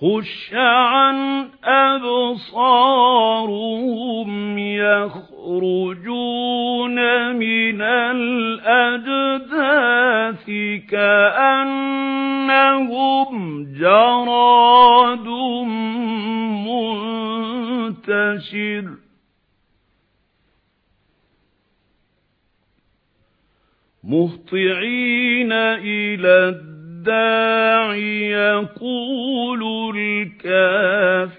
خُشَّ عَنْ أَبْصَارُهُمْ يَخْرُجُونَ مِنَ الْأَجْدَاثِ كَأَنَّهُمْ جَرَادٌ مُنْتَشِرٌ مُهْطِعِينَ إِلَى الدَّاعِ يَقُولُ الْكَافِرُونَ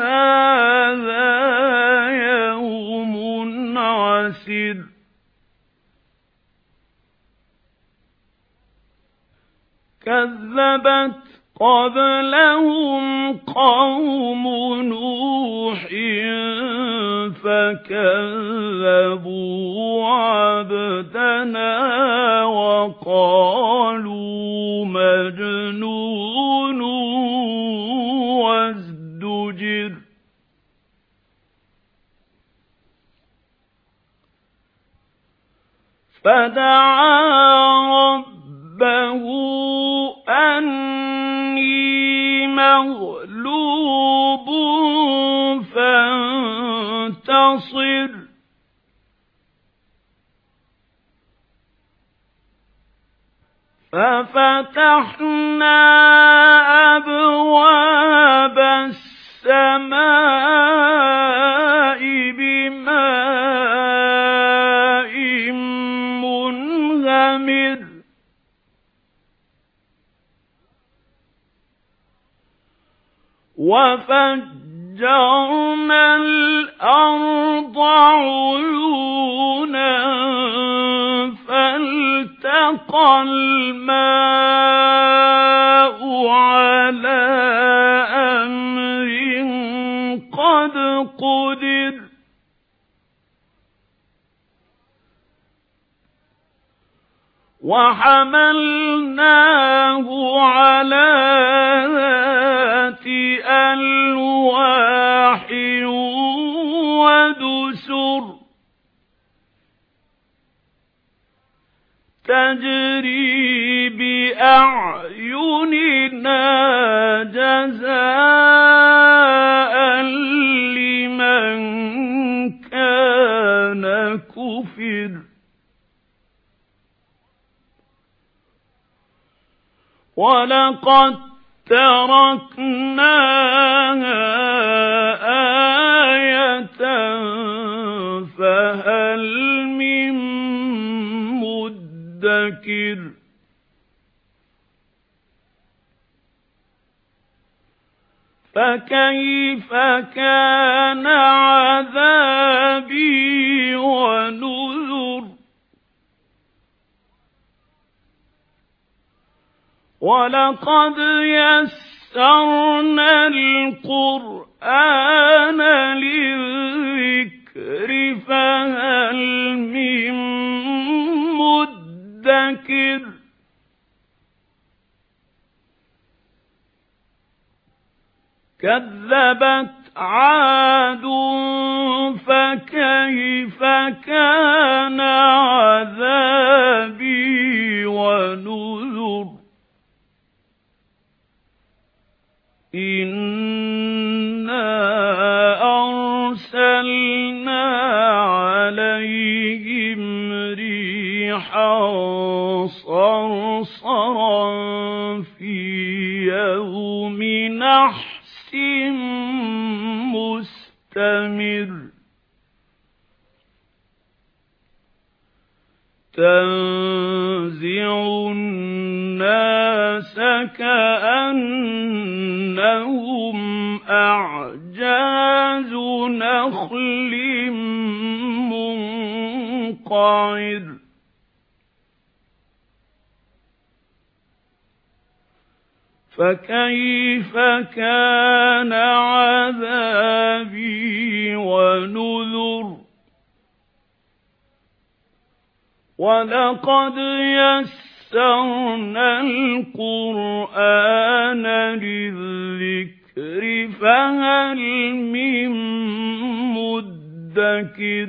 هَذَا يَوْمٌ عَسِرٌ كَذَّبَتْ قَبْلَهُمْ قَوْمُ مَجْنُونٌ وَازْدُجِرَ فَدَعَا فَفَتَحْنَا أَبْوَابَ السَّمَاءِ بِمَاءٍ مُنْهَمِرٍ. وَفَجَّرْنَا الْأَرْضَ عُيُونًا فَالْتَقَى الْمَاءُ عَلَى أَمْرٍ قَدْ قُدِرَ. وَحَمَلْنَاهُ عَلَى تَجْرِي بِأَعْيُنِنَا جَزَاءً لِمَنْ كَانَ كُفِرَ. وَلَقَدْ تَرَكْنَاهَا مُّدَّكِرٍ فَكَيْفَ كَانَ عَذَابِي وَنُذُرِ؟ وَلَقَدْ يَسَّرْنَا الْقُرْآنَ لِلذِّكْرِ فَهَلْ مِن مُّدَّكِرٍ كَذَّبَتْ عَادٌ فَكَيْفَ كَانَ؟ صَرْصَرًا فِي يَوْمِ نَحْسٍ مُسْتَمِرٍّ. تَنزِعُ النَّاسَ كَأَنَّهُمْ أَعْجَازُ نَخْلٍ مُنقَعِرٍ. فَكَيْفَ كَانَ عَذَابِي وَنُذُرِ؟ وَلَقَدْ يَسَّرْنَا الْقُرْآنَ لِلذِّكْرِ فَهَلْ مِن مُّدَّكِرٍ؟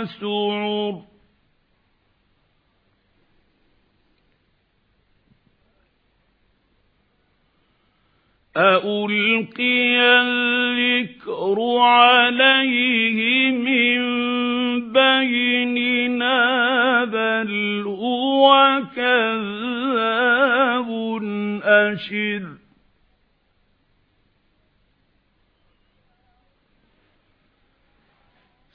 وَسُعُرٍ أَأُلْقِيَ الذِّكْرُ